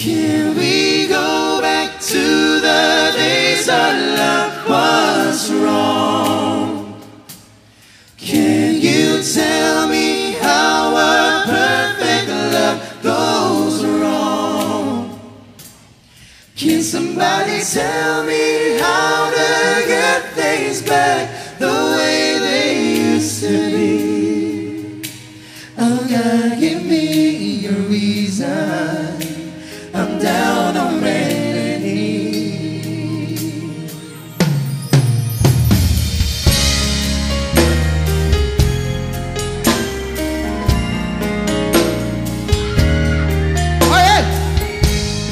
Here we go back to the days our love was wrong. Can you tell me how a perfect love goes wrong? Can somebody tell me how to get things back the way they used to be?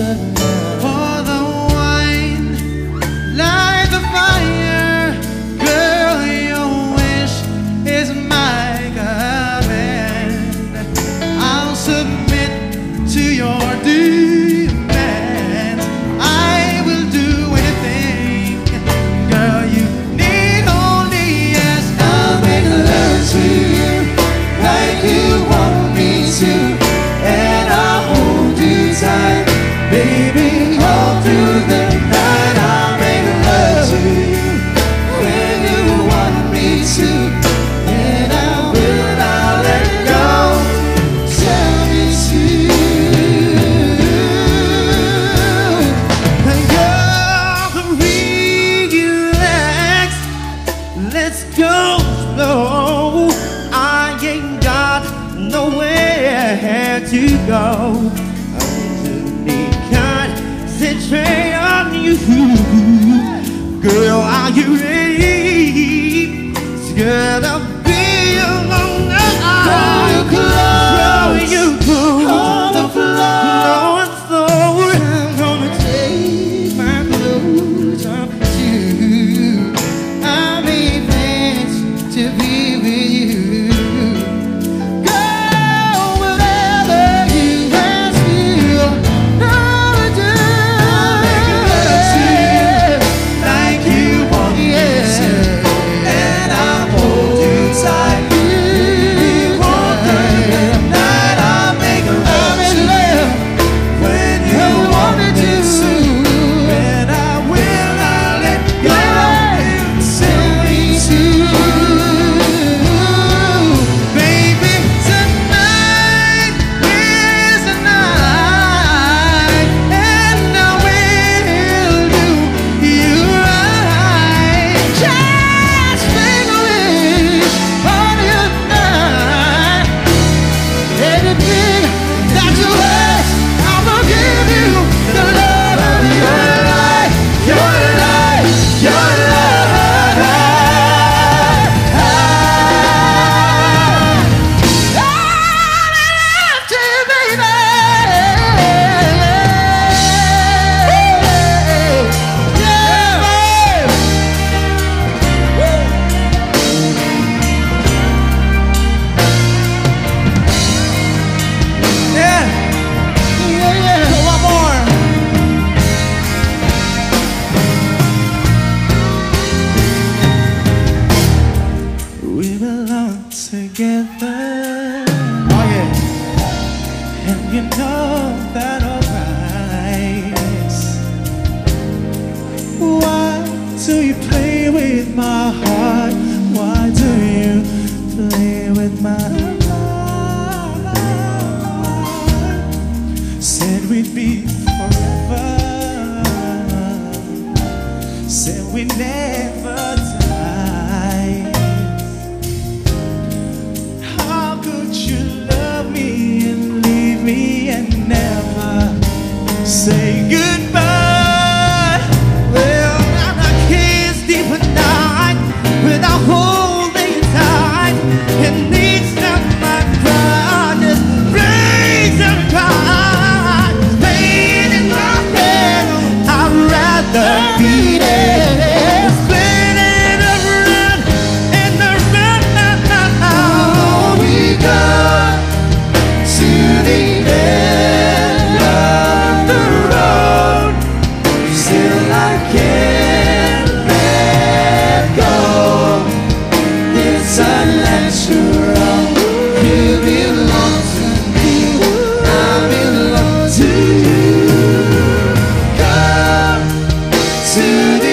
to you together. Oh yeah. And you know that I'll. Why do you play with my heart? Why do you play with my heart? Said we'd be forever. Said we'd never. do